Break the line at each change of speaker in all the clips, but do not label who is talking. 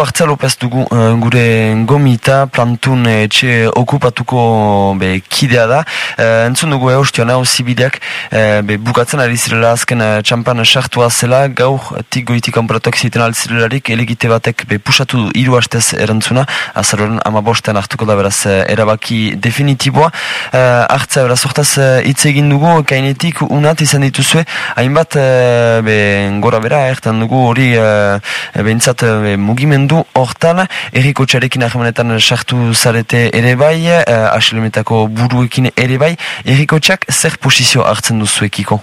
Artza Lopez dugu uh, gure gomita plantun etxe okupatuko be, kidea da. Uh, entzun dugu eustio nahu zibideak uh, be, bukatzen ari zirela azken uh, txampan sartua zela gaur tik goitik anparatok ziten altzirelarik elegite batek be, pusatu du hiru hastez erantzuna azaroren ama bostean hartuko da beraz erabaki definitiboa. Uh, Artza beraz hortaz hitz egin dugu kainetik unat izan dituzue hainbat uh, be, gora bera ertan dugu hori uh, behintzat uh, mugimendu du hortan, erriko txarekin ahemanetan sartu zarete ere bai, uh, buruekin ere bai, erriko txak zer posizio hartzen duzuekiko?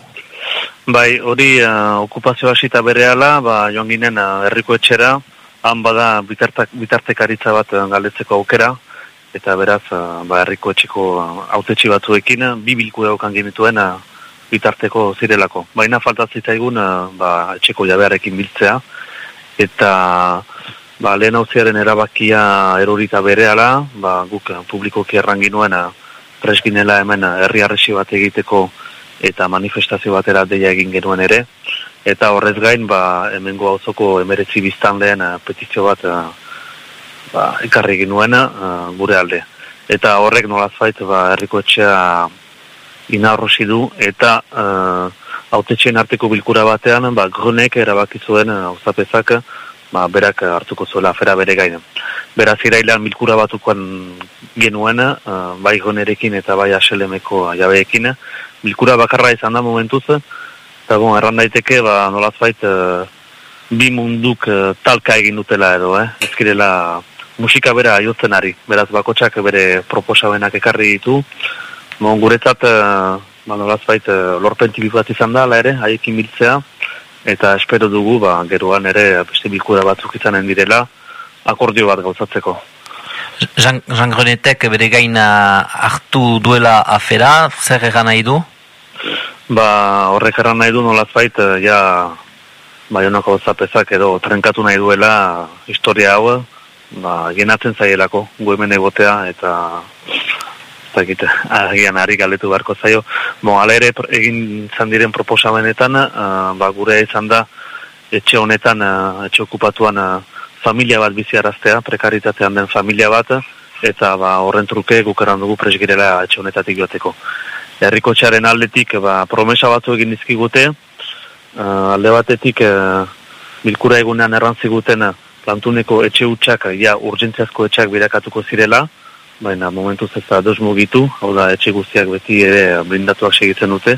Bai, hori uh, okupazio hasita bere ala, ba, joan ginen uh, erriko etxera, han bada bitartek, bitartekaritza bat uh, galdetzeko aukera, eta beraz, uh, ba, erriko etxeko uh, batzuekin, bi bilku daukan genituen uh, bitarteko zirelako. Baina faltatzita egun, uh, ba, etxeko jabearekin biltzea, eta ba, lehen hauziaren erabakia erorita berehala, ba, guk eh, publikoki errangin nuen eh, presginela hemen eh, herri bat egiteko eta manifestazio batera deia egin genuen ere. Eta horrez gain, ba, hemengo auzoko emeretzi biztan lehen petizio bat ba, ekarri egin nuen gure alde. Eta horrek nolaz bait, ba, herriko etxea inarrosi du eta uh, autetxeen arteko bilkura batean, ba, grunek erabakizuen auzapezak ba, berak hartuko zuela afera bere gaina. Beraz irailan milkura batukoan genuen, uh, bai gonerekin eta bai aselemeko jabeekin, milkura bakarra izan da momentuz, eta bon, erran daiteke, ba, nolaz bait, uh, bi munduk uh, talka egin dutela edo, eh? ezkirela musika bera aiotzen ari, beraz bakotsak bere proposabenak ekarri ditu, bon, guretzat, uh, ba, nolaz bait, uh, lorpen bat izan da, ere, haiekin biltzea, eta espero dugu ba, geruan ere beste bilkura batzuk izanen direla akordio bat gauzatzeko.
Jean, Jean Grenetek bere gaina hartu duela afera, zer egan nahi du?
Ba, horrek egan nahi du nolaz bait, eh, ja, baionako zapezak edo trenkatu nahi duela historia hau, ba, genatzen zaielako, gu hemen egotea, eta zakit, agian ari galetu beharko zaio. Bo, ala ere egin zan diren proposamenetan, uh, ba, gure izan da, etxe honetan, uh, etxe okupatuan uh, familia bat biziaraztea, prekaritatean den familia bat, eta ba, horren truke gukeran dugu presgirela etxe honetatik joateko. Herriko txaren aldetik, ba, promesa batzu egin dizkigute, uh, alde batetik, uh, bilkura egunean errantziguten, plantuneko etxe utxak, ja, urgentziazko etxak birakatuko zirela, baina momentuz ez da dos mugitu, hau da etxe guztiak beti ere blindatuak segitzen dute,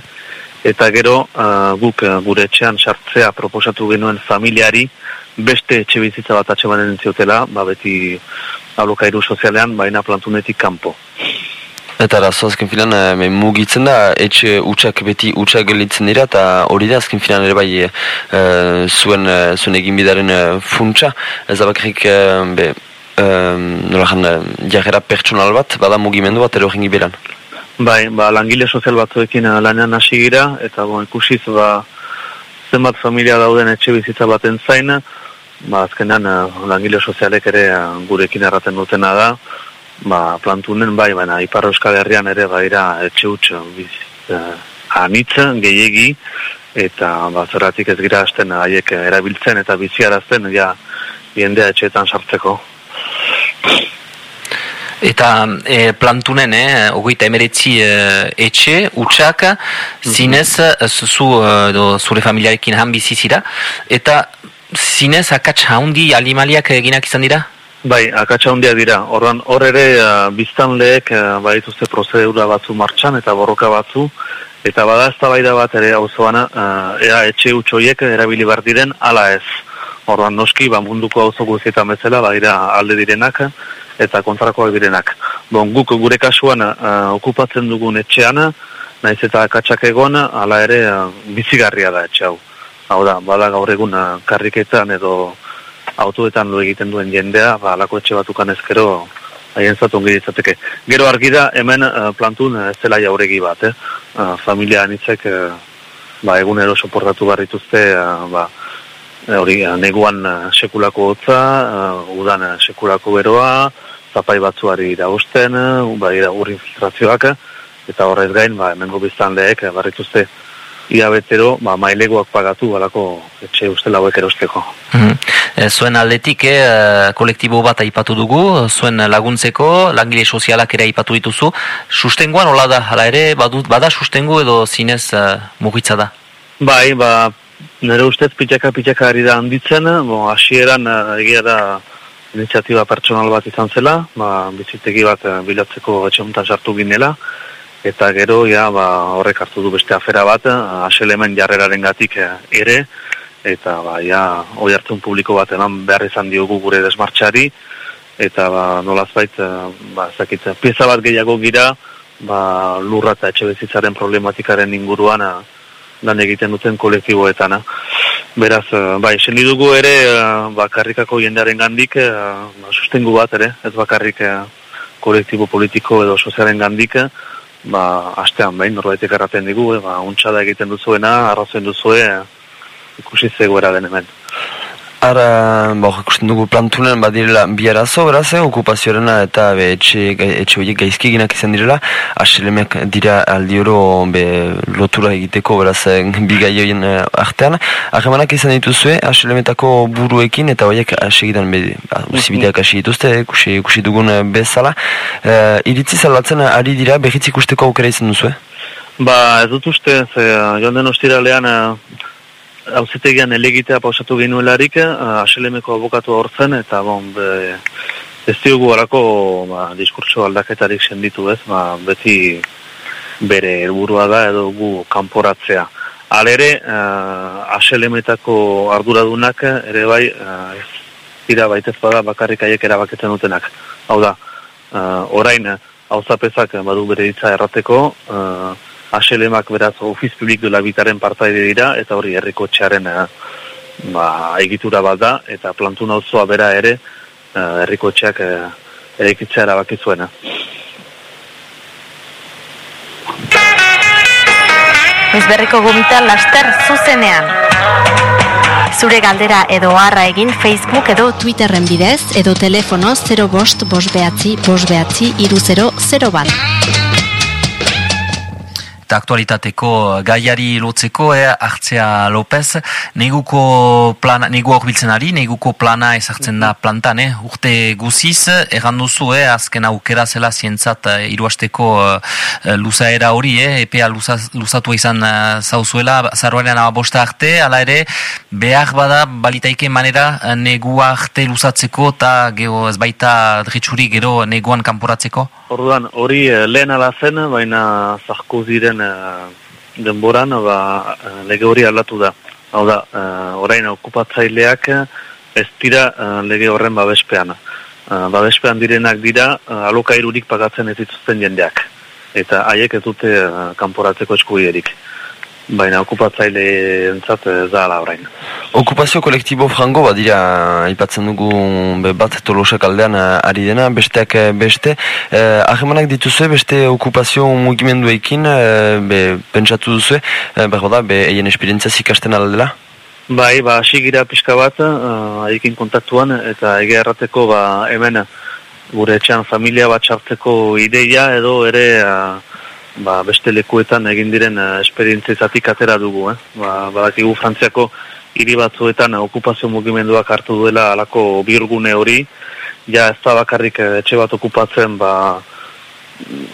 eta gero uh, guk uh, gure etxean sartzea proposatu genuen familiari beste etxe bizitza bat atxe banen ziotela, ba beti alokairu sozialean, baina plantunetik kanpo.
Eta arazo azken filan e, mugitzen da, etxe utxak beti utxak gelitzen dira, eta hori da azken filan ere bai e, zuen, zuen egin bidaren e, funtsa. Ez da bakrik be, um, nola jan, jagera pertsonal bat, bada mugimendu bat ero jengi beran.
Bai, ba, langile sozial batzuekin eh, lanean hasi gira, eta bon, ikusiz, ba, zenbat familia dauden etxe bizitza baten zain, ba, azkenan uh, langile sozialek ere gurekin erraten dutena da, ba, plantunen bai, baina Ipar Euskal Herrian ere baira etxe huts biz, uh, anitzen, gehiegi, eta ba, zerratik ez gira hasten haiek erabiltzen eta biziarazten, ja, jendea etxeetan sartzeko.
Eta e, plantunen, eh, ogoita emeretzi e, etxe, utxak, mhm. zinez, mm zu, e, zure familiarekin han bizizira, eta zinez akats haundi alimaliak eginak izan dira?
Bai, akats haundia dira. Horran, hor ere, uh, biztanleek uh, baituzte prozedura batzu martxan eta borroka batzu, eta bada ez bat ere hau zoana, ea etxe utxoiek erabili bar diren, ala ez. Orduan noski, ba, munduko auzo guztietan bezala, ba, dira alde direnak eta kontrakoak direnak. Bon, guk gure kasuan uh, okupatzen dugun etxean, naiz eta katsak egon, hala ere uh, bizigarria da etxe hau. Hau da, bada gaur egun uh, karriketan edo autoetan lo egiten duen jendea, ba, alako etxe batukan ezkero haien zatu ditzateke. Gero argi da, hemen uh, plantun ez zela jauregi bat, eh? Uh, familia anitzek uh, ba, egunero soportatu barrituzte, uh, ba, hori eh, neguan eh, sekulako hotza, udan sekulako beroa, zapai batzuari iragusten, bai ur infiltrazioak, eta horrez gain, ba, emengo biztan lehek, barrituzte ia betero, ba, mailegoak pagatu, balako, etxe uste lauek erosteko.
Mm zuen aldetik, eh, kolektibo bat aipatu dugu, zuen laguntzeko, langile sozialak ere aipatu dituzu, sustengoan hola da, hala ere, badut, bada sustengu edo zinez uh, mugitza da?
Bai, ba, nire ustez pitxaka ari da handitzen, bo, asieran egia da iniziatiba pertsonal bat izan zela, ba, bizitegi bat bilatzeko etxe sartu ginela, eta gero ja ba, horrek hartu du beste afera bat aselemen jarreraren gatik eh, ere eta ba, ja, oi hartzun publiko bat eman behar izan diogu gure desmartxari eta ba, nolaz bait eh, ba, zakit, pieza bat gehiago gira ba, lurra eta etxe bezitzaren problematikaren inguruan eh, lan egiten duten kolektiboetan beraz, ba, esen dugu ere bakarrikako jendearen gandik ba, sustengu bat ere ez bakarrik kolektibo politiko edo sozialen gandik ba, astean behin, norbaitek erraten digu, e, ba, untxada egiten duzuena, arrazoen duzue, ikusi zegoera den hemen.
Ara, bo, ikusten dugu plantunen badirela bi arazo, beraz, eh, okupazioarena eta be, etxe, etxe horiek gaizki eginak izan direla, aselemek dira aldi oro be, lotura egiteko, beraz, eh, bi gai horien eh, artean. Ahemanak izan dituzue, aselemetako buruekin, eta horiek asegidan, be, usibideak hasi dituzte, ikusi, ikusi dugun bezala. E, iritzi zalatzen ari dira, behitzik ikusteko aukera izan duzue?
Ba, ez dut uste, ze, joan den ostiralean, hauzitegian elegitea pausatu genuelarik, uh, aselemeko abokatu hortzen, eta bon, be, ez diogu harako ba, diskurtso aldaketarik senditu ez, ba, beti bere helburua da edo gu kanporatzea. Alere, uh, aselemetako arduradunak ere bai, ez dira baitez bada bakarrik aiek erabaketzen dutenak. Hau da, uh, orain, hau zapezak badu bere ditza errateko, uh, aselemak beraz ofiz publik dela bitaren partaide dira, eta hori herriko txaren eh, ba, egitura bat da, eta plantu nauzoa bera ere eh, herriko txak eh, ere ikitzea erabakizuena.
berriko gomita laster zuzenean. Zure galdera edo harra egin Facebook edo Twitterren bidez edo telefono 0 bost bost behatzi bost behatzi iru 0 0 bat
eta aktualitateko gaiari lotzeko, eh, Artzea López, neguko plana, negu biltzen ari, neguko plana ezartzen da plantan, eh, urte guziz, duzu, eh, azken aukera zela zientzat eh, iruasteko eh, luzaera hori, eh, EPA luzatu izan eh, zauzuela, zarroaren abosta arte, ala ere, behar bada, balitaike manera, eh, negu arte luzatzeko, eta geho ez baita dritsuri gero neguan kanporatzeko?
Orduan, hori eh, lehen ala zen, baina zarko ziren uh, denboran ba, uh, lege hori aldatu da. Hau da, orain okupatzaileak ez dira lege horren babespean. Babespean direnak dira alokairurik pagatzen ez dituzten jendeak. Eta haiek ez dute kanporatzeko eskubiderik baina okupatzaile entzat da ala orain.
Okupazio kolektibo frango badira aipatzen dugu be, bat tolosak aldean eh, ari dena, besteak eh, beste. Eh, Ahemanak dituzue beste okupazio mugimenduekin eh, be, pentsatu duzu, eh, behar da, be, eien esperientzia zikasten aldela?
Bai, ba, gira pixka bat, uh, kontaktuan, eta ege errateko, ba, hemen, gure etxean familia bat txartzeko ideia, edo ere, ba, beste lekuetan egin diren uh, esperientzizatik atera dugu. Eh? Ba, badakigu frantziako hiri batzuetan okupazio mugimenduak hartu duela alako birgune hori, ja ez da bakarrik eh, etxe bat okupatzen ba,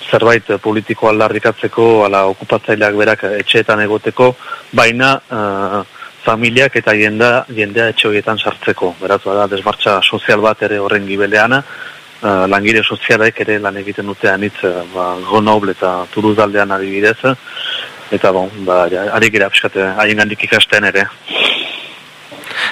zerbait politiko aldarrikatzeko, ala okupatzaileak berak etxeetan egoteko, baina uh, familiak eta jendea, jendea etxe horietan sartzeko. Beraz, bada, desmartza sozial bat ere horren gibeleana, uh, langile sozialaik ere lan egiten dute anitz uh, ba, Grenoble eta Turuzaldean adibidez eta bon, ba, ari gira piskate haien gandik ikasten ere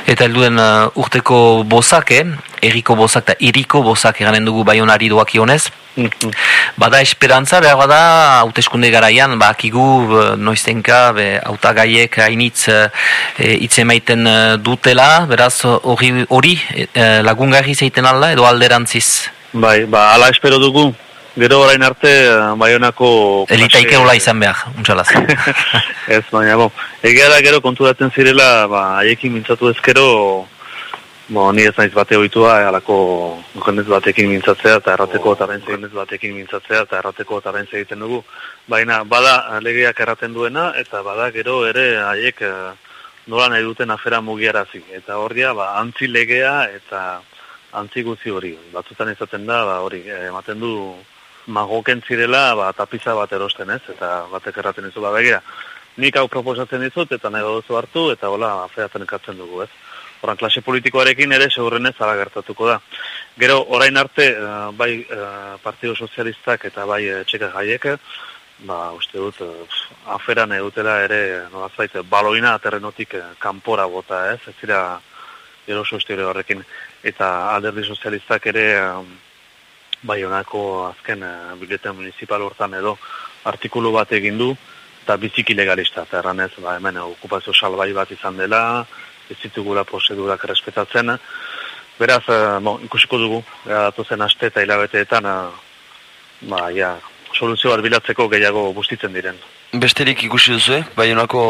Eta helduen uh, urteko bozak, eh? eriko bozak eta iriko bozak eganen dugu baionari doak ionez. Mhm. Bada esperantza, behar bada, hauteskunde garaian, ba, akigu, noiztenka, be, autagaiek hainitz e, itzemaiten dutela, beraz, hori, hori e, lagungarri zeiten alda, edo alderantziz?
Bai, ba, ala espero dugu. Gero orain arte, eh, baionako...
Elitaike hola izan behar, untsalaz.
ez, baina, bo. Egia da gero konturatzen zirela, ba, haiekin mintzatu ezkero, Bo, ni ez naiz bate oitua, alako jendez batekin mintzatzea, eta errateko eta jendez batekin mintzatzea, eta errateko eta egiten dugu. Baina, bada legeak erraten duena, eta bada gero ere haiek eh, nola nahi duten afera mugiarazi. Eta horria, ba, antzi legea eta antzi guzi hori. Batzutan izaten da, ba, hori, eh, ematen du magoken zirela, ba, tapiza bat erosten ez, eta batek erraten izu, ba, begira. Nik hau proposatzen dizut, eta nahi duzu hartu, eta hola, afeatzen ekatzen dugu ez. Horan, klase politikoarekin ere segurrenez ala gertatuko da. Gero, orain arte, uh, bai uh, Partido Sozialistak eta bai txeka jaiek, ba, uste dut, aferan edutela ere, nolazbait, baloina aterrenotik uh, kanpora bota, ez? Ez zira, eroso horrekin. Eta alderdi sozialistak ere, bai honako azken uh, bileten municipal hortan edo, artikulu bat egin du, eta biziki legalista, eta erranez, ba, hemen, okupazio salbai bat izan dela, ez ditugula prozedurak respetatzen. Beraz, uh, bon, ikusiko dugu, zen aste eta hilabeteetan, uh, ba, ja, soluzio bilatzeko gehiago bustitzen diren.
Besterik ikusi duzu, eh? bai honako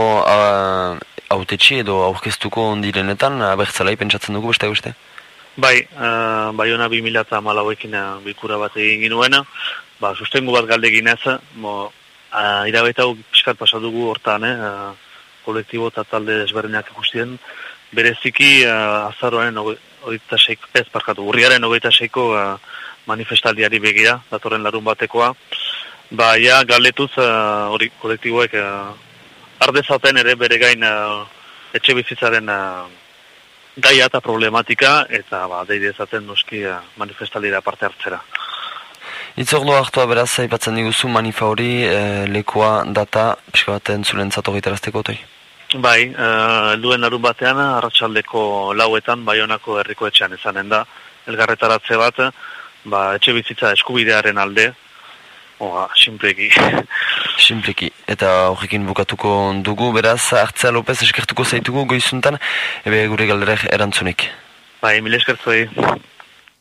autetxi edo aurkeztuko ondirenetan, abertzalai pentsatzen dugu beste guzti?
Bai, uh, bai hona 2000 eta malauekin bikura bat egin ginuena, ba, sustengu bat galdegin ez, mo, uh, irabeta piskat pasadugu hortan, eh, kolektibo eta talde ezberdinak ikustien, bereziki uh, azaroaren ogeita seiko, ez parkatu, urriaren ogeita seiko uh, manifestaldiari begira, datorren larun batekoa, ba, ja, galetuz uh, hori kolektiboek uh, ardezaten ere bere gain uh, etxe bizitzaren uh, gaia eta problematika, eta ba, deide ezaten noski uh, manifestaldira parte hartzera.
Itzordo hartua beraz, aipatzen diguzu manifa hori, e, lekoa, data, pixka baten zulen zato gitarazteko
Bai, uh, elduen larun batean, arratsaldeko lauetan, baionako herriko etxean izanen da, elgarretaratze bat, ba, etxe bizitza eskubidearen alde, oa, simpleki.
Simpleki, eta horrekin bukatuko dugu, beraz, hartzea Lopez eskertuko zaitugu goizuntan, ebe gure galderek erantzunik.
Bai, mile eskertzuei.